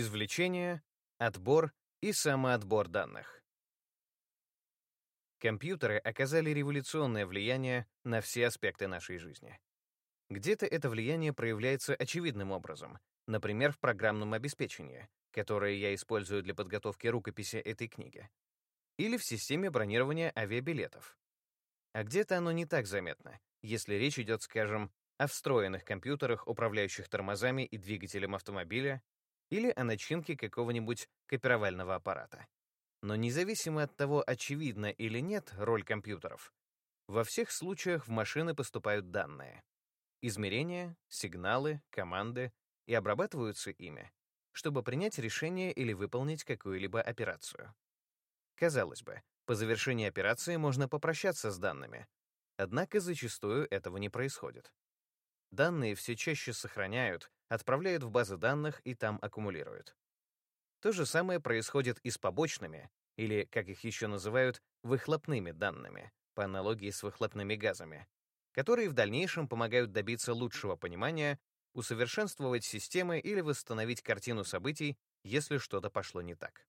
Извлечение, отбор и самоотбор данных. Компьютеры оказали революционное влияние на все аспекты нашей жизни. Где-то это влияние проявляется очевидным образом, например, в программном обеспечении, которое я использую для подготовки рукописи этой книги, или в системе бронирования авиабилетов. А где-то оно не так заметно, если речь идет, скажем, о встроенных компьютерах, управляющих тормозами и двигателем автомобиля, или о начинке какого-нибудь копировального аппарата. Но независимо от того, очевидна или нет роль компьютеров, во всех случаях в машины поступают данные. Измерения, сигналы, команды и обрабатываются ими, чтобы принять решение или выполнить какую-либо операцию. Казалось бы, по завершении операции можно попрощаться с данными, однако зачастую этого не происходит. Данные все чаще сохраняют, отправляют в базы данных и там аккумулируют. То же самое происходит и с побочными, или, как их еще называют, выхлопными данными, по аналогии с выхлопными газами, которые в дальнейшем помогают добиться лучшего понимания, усовершенствовать системы или восстановить картину событий, если что-то пошло не так.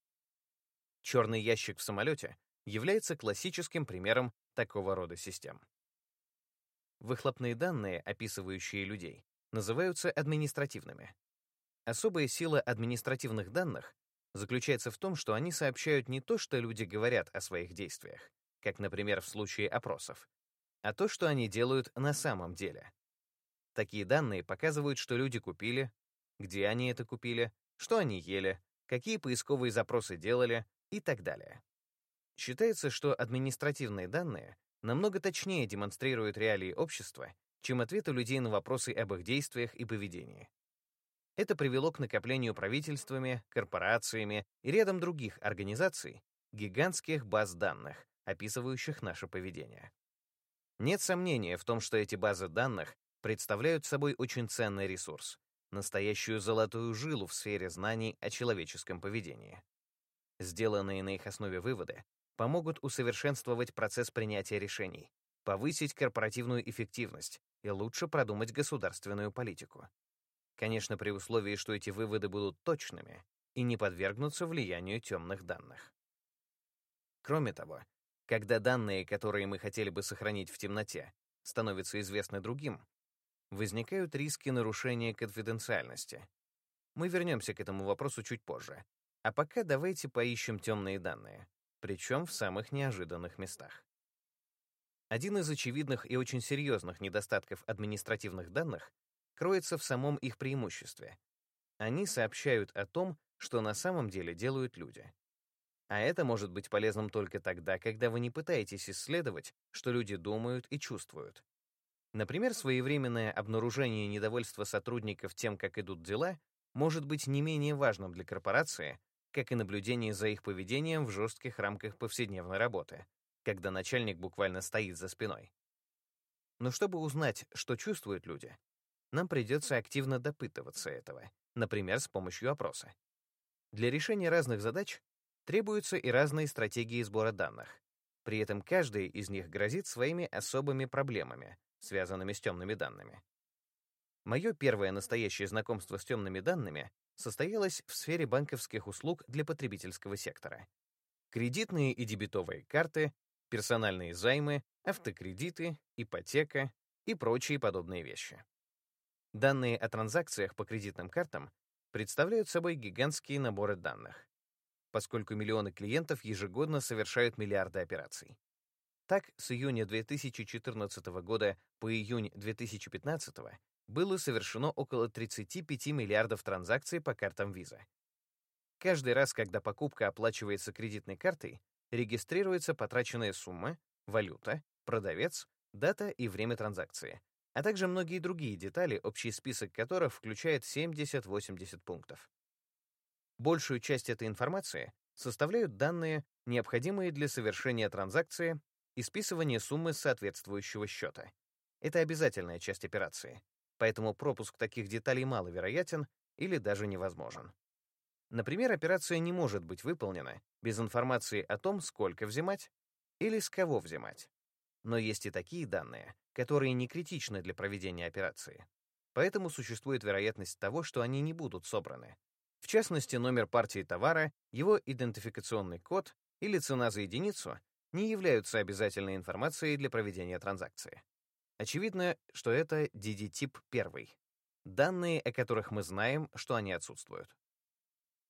Черный ящик в самолете является классическим примером такого рода систем. Выхлопные данные, описывающие людей, называются административными. Особая сила административных данных заключается в том, что они сообщают не то, что люди говорят о своих действиях, как, например, в случае опросов, а то, что они делают на самом деле. Такие данные показывают, что люди купили, где они это купили, что они ели, какие поисковые запросы делали и так далее. Считается, что административные данные намного точнее демонстрируют реалии общества, чем ответы людей на вопросы об их действиях и поведении. Это привело к накоплению правительствами, корпорациями и рядом других организаций гигантских баз данных, описывающих наше поведение. Нет сомнения в том, что эти базы данных представляют собой очень ценный ресурс, настоящую золотую жилу в сфере знаний о человеческом поведении. Сделанные на их основе выводы помогут усовершенствовать процесс принятия решений, повысить корпоративную эффективность и лучше продумать государственную политику. Конечно, при условии, что эти выводы будут точными и не подвергнутся влиянию темных данных. Кроме того, когда данные, которые мы хотели бы сохранить в темноте, становятся известны другим, возникают риски нарушения конфиденциальности. Мы вернемся к этому вопросу чуть позже. А пока давайте поищем темные данные причем в самых неожиданных местах. Один из очевидных и очень серьезных недостатков административных данных кроется в самом их преимуществе. Они сообщают о том, что на самом деле делают люди. А это может быть полезным только тогда, когда вы не пытаетесь исследовать, что люди думают и чувствуют. Например, своевременное обнаружение недовольства сотрудников тем, как идут дела, может быть не менее важным для корпорации, как и наблюдение за их поведением в жестких рамках повседневной работы, когда начальник буквально стоит за спиной. Но чтобы узнать, что чувствуют люди, нам придется активно допытываться этого, например, с помощью опроса. Для решения разных задач требуются и разные стратегии сбора данных. При этом каждая из них грозит своими особыми проблемами, связанными с темными данными. Мое первое настоящее знакомство с темными данными состоялась в сфере банковских услуг для потребительского сектора. Кредитные и дебетовые карты, персональные займы, автокредиты, ипотека и прочие подобные вещи. Данные о транзакциях по кредитным картам представляют собой гигантские наборы данных, поскольку миллионы клиентов ежегодно совершают миллиарды операций. Так, с июня 2014 года по июнь 2015 было совершено около 35 миллиардов транзакций по картам Visa. Каждый раз, когда покупка оплачивается кредитной картой, регистрируется потраченная сумма, валюта, продавец, дата и время транзакции, а также многие другие детали, общий список которых включает 70-80 пунктов. Большую часть этой информации составляют данные, необходимые для совершения транзакции и списывания суммы соответствующего счета. Это обязательная часть операции поэтому пропуск таких деталей маловероятен или даже невозможен. Например, операция не может быть выполнена без информации о том, сколько взимать или с кого взимать. Но есть и такие данные, которые не критичны для проведения операции. Поэтому существует вероятность того, что они не будут собраны. В частности, номер партии товара, его идентификационный код или цена за единицу не являются обязательной информацией для проведения транзакции. Очевидно, что это DD-тип 1, данные, о которых мы знаем, что они отсутствуют.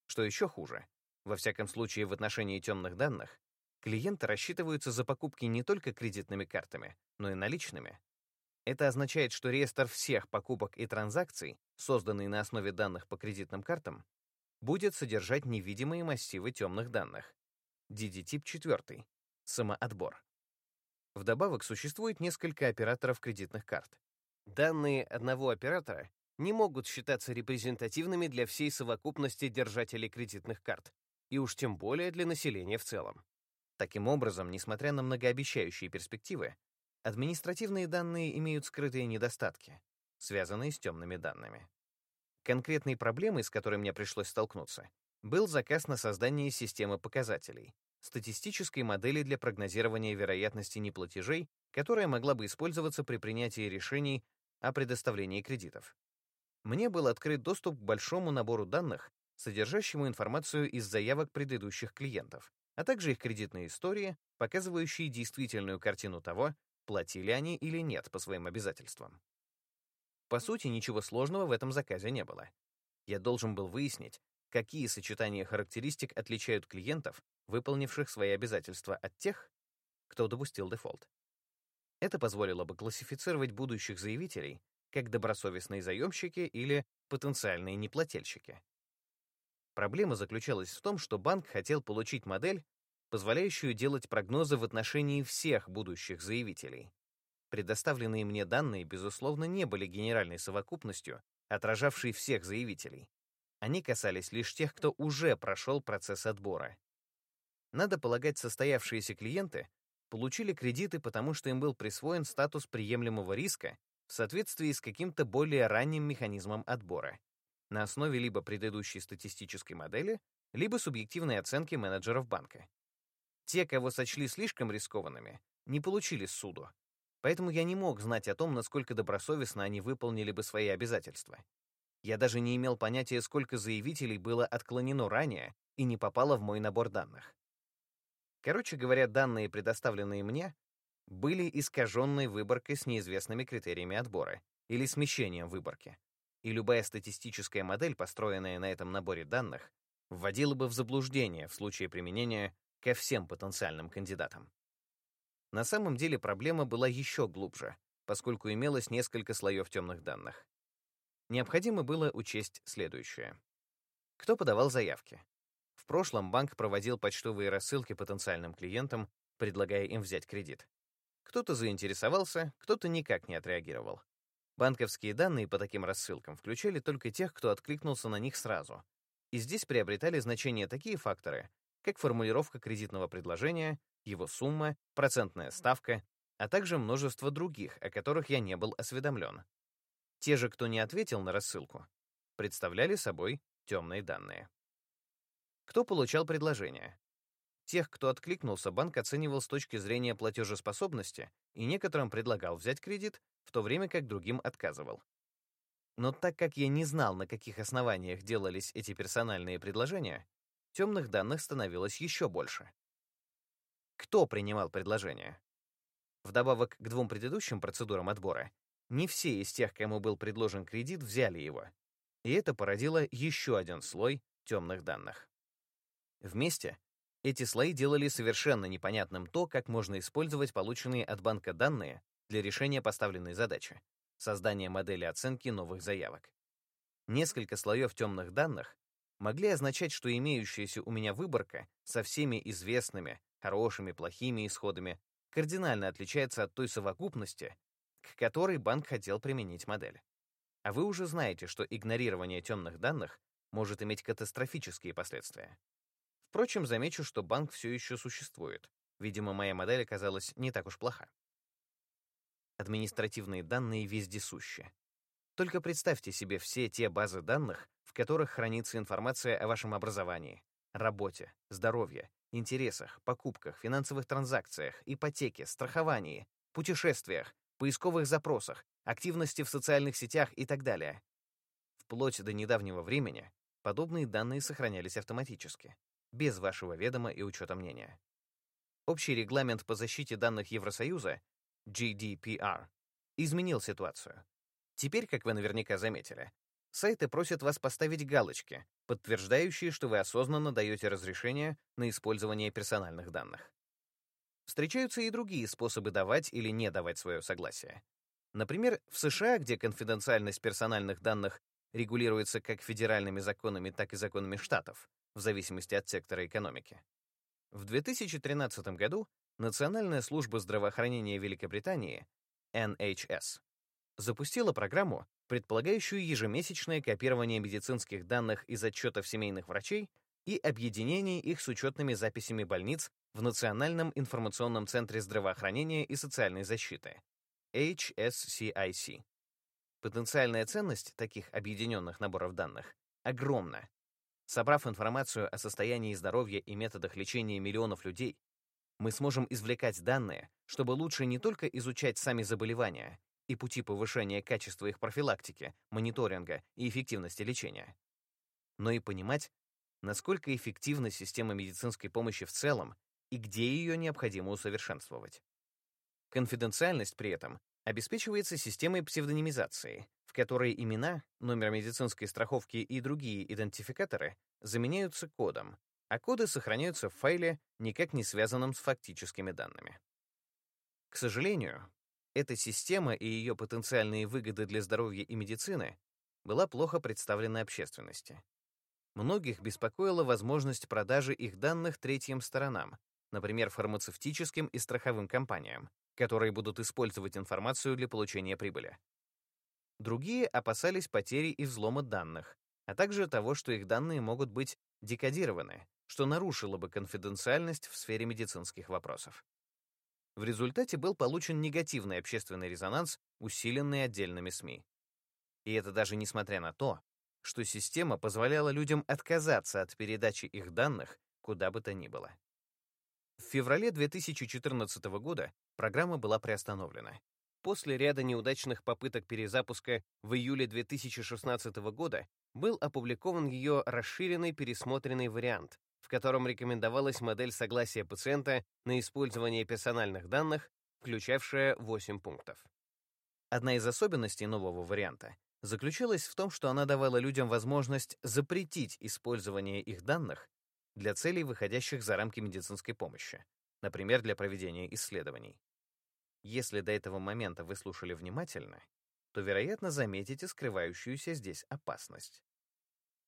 Что еще хуже, во всяком случае в отношении темных данных, клиенты рассчитываются за покупки не только кредитными картами, но и наличными. Это означает, что реестр всех покупок и транзакций, созданный на основе данных по кредитным картам, будет содержать невидимые массивы темных данных. DD-тип 4. Самоотбор. Вдобавок существует несколько операторов кредитных карт. Данные одного оператора не могут считаться репрезентативными для всей совокупности держателей кредитных карт, и уж тем более для населения в целом. Таким образом, несмотря на многообещающие перспективы, административные данные имеют скрытые недостатки, связанные с темными данными. Конкретной проблемой, с которой мне пришлось столкнуться, был заказ на создание системы показателей, статистической модели для прогнозирования вероятности неплатежей, которая могла бы использоваться при принятии решений о предоставлении кредитов. Мне был открыт доступ к большому набору данных, содержащему информацию из заявок предыдущих клиентов, а также их кредитные истории, показывающие действительную картину того, платили они или нет по своим обязательствам. По сути, ничего сложного в этом заказе не было. Я должен был выяснить, какие сочетания характеристик отличают клиентов, выполнивших свои обязательства, от тех, кто допустил дефолт. Это позволило бы классифицировать будущих заявителей как добросовестные заемщики или потенциальные неплательщики. Проблема заключалась в том, что банк хотел получить модель, позволяющую делать прогнозы в отношении всех будущих заявителей. Предоставленные мне данные, безусловно, не были генеральной совокупностью, отражавшей всех заявителей. Они касались лишь тех, кто уже прошел процесс отбора. Надо полагать, состоявшиеся клиенты получили кредиты, потому что им был присвоен статус приемлемого риска в соответствии с каким-то более ранним механизмом отбора, на основе либо предыдущей статистической модели, либо субъективной оценки менеджеров банка. Те, кого сочли слишком рискованными, не получили суду, поэтому я не мог знать о том, насколько добросовестно они выполнили бы свои обязательства. Я даже не имел понятия, сколько заявителей было отклонено ранее и не попало в мой набор данных. Короче говоря, данные, предоставленные мне, были искаженной выборкой с неизвестными критериями отбора или смещением выборки. И любая статистическая модель, построенная на этом наборе данных, вводила бы в заблуждение в случае применения ко всем потенциальным кандидатам. На самом деле проблема была еще глубже, поскольку имелось несколько слоев темных данных. Необходимо было учесть следующее. Кто подавал заявки? В прошлом банк проводил почтовые рассылки потенциальным клиентам, предлагая им взять кредит. Кто-то заинтересовался, кто-то никак не отреагировал. Банковские данные по таким рассылкам включали только тех, кто откликнулся на них сразу. И здесь приобретали значение такие факторы, как формулировка кредитного предложения, его сумма, процентная ставка, а также множество других, о которых я не был осведомлен. Те же, кто не ответил на рассылку, представляли собой темные данные. Кто получал предложение? Тех, кто откликнулся, банк оценивал с точки зрения платежеспособности и некоторым предлагал взять кредит, в то время как другим отказывал. Но так как я не знал, на каких основаниях делались эти персональные предложения, темных данных становилось еще больше. Кто принимал предложение? Вдобавок к двум предыдущим процедурам отбора, не все из тех, кому был предложен кредит, взяли его. И это породило еще один слой темных данных. Вместе эти слои делали совершенно непонятным то, как можно использовать полученные от банка данные для решения поставленной задачи — создания модели оценки новых заявок. Несколько слоев темных данных могли означать, что имеющаяся у меня выборка со всеми известными, хорошими, плохими исходами кардинально отличается от той совокупности, к которой банк хотел применить модель. А вы уже знаете, что игнорирование темных данных может иметь катастрофические последствия. Впрочем, замечу, что банк все еще существует. Видимо, моя модель оказалась не так уж плоха. Административные данные вездесущи. Только представьте себе все те базы данных, в которых хранится информация о вашем образовании, работе, здоровье, интересах, покупках, финансовых транзакциях, ипотеке, страховании, путешествиях, поисковых запросах, активности в социальных сетях и так далее. Вплоть до недавнего времени подобные данные сохранялись автоматически, без вашего ведома и учета мнения. Общий регламент по защите данных Евросоюза, GDPR, изменил ситуацию. Теперь, как вы наверняка заметили, сайты просят вас поставить галочки, подтверждающие, что вы осознанно даете разрешение на использование персональных данных. Встречаются и другие способы давать или не давать свое согласие. Например, в США, где конфиденциальность персональных данных регулируется как федеральными законами, так и законами штатов, в зависимости от сектора экономики. В 2013 году Национальная служба здравоохранения Великобритании, NHS, запустила программу, предполагающую ежемесячное копирование медицинских данных из отчетов семейных врачей и объединение их с учетными записями больниц в Национальном информационном центре здравоохранения и социальной защиты, HSCIC. Потенциальная ценность таких объединенных наборов данных огромна. Собрав информацию о состоянии здоровья и методах лечения миллионов людей, мы сможем извлекать данные, чтобы лучше не только изучать сами заболевания и пути повышения качества их профилактики, мониторинга и эффективности лечения, но и понимать, насколько эффективна система медицинской помощи в целом и где ее необходимо усовершенствовать. Конфиденциальность при этом обеспечивается системой псевдонимизации, в которой имена, номер медицинской страховки и другие идентификаторы заменяются кодом, а коды сохраняются в файле, никак не связанном с фактическими данными. К сожалению, эта система и ее потенциальные выгоды для здоровья и медицины была плохо представлена общественности. Многих беспокоила возможность продажи их данных третьим сторонам, например, фармацевтическим и страховым компаниям, которые будут использовать информацию для получения прибыли. Другие опасались потери и взлома данных, а также того, что их данные могут быть декодированы, что нарушило бы конфиденциальность в сфере медицинских вопросов. В результате был получен негативный общественный резонанс, усиленный отдельными СМИ. И это даже несмотря на то, что система позволяла людям отказаться от передачи их данных куда бы то ни было. В феврале 2014 года программа была приостановлена. После ряда неудачных попыток перезапуска в июле 2016 года был опубликован ее расширенный пересмотренный вариант, в котором рекомендовалась модель согласия пациента на использование персональных данных, включавшая 8 пунктов. Одна из особенностей нового варианта заключалась в том, что она давала людям возможность запретить использование их данных для целей, выходящих за рамки медицинской помощи, например, для проведения исследований. Если до этого момента вы слушали внимательно, то, вероятно, заметите скрывающуюся здесь опасность.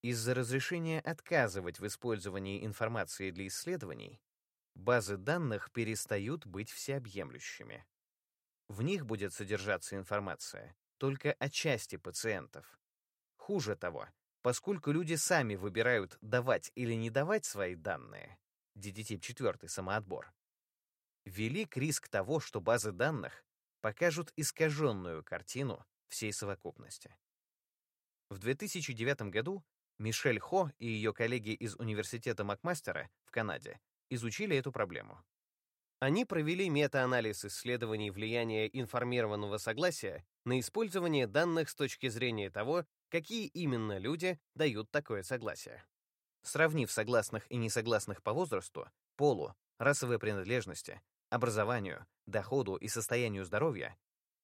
Из-за разрешения отказывать в использовании информации для исследований, базы данных перестают быть всеобъемлющими. В них будет содержаться информация только о части пациентов. Хуже того, Поскольку люди сами выбирают, давать или не давать свои данные, DD-тип 4 самоотбор, велик риск того, что базы данных покажут искаженную картину всей совокупности. В 2009 году Мишель Хо и ее коллеги из Университета Макмастера в Канаде изучили эту проблему. Они провели метаанализ исследований влияния информированного согласия на использование данных с точки зрения того, какие именно люди дают такое согласие. Сравнив согласных и несогласных по возрасту, полу, расовой принадлежности, образованию, доходу и состоянию здоровья,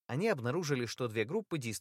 они обнаружили, что две группы действительно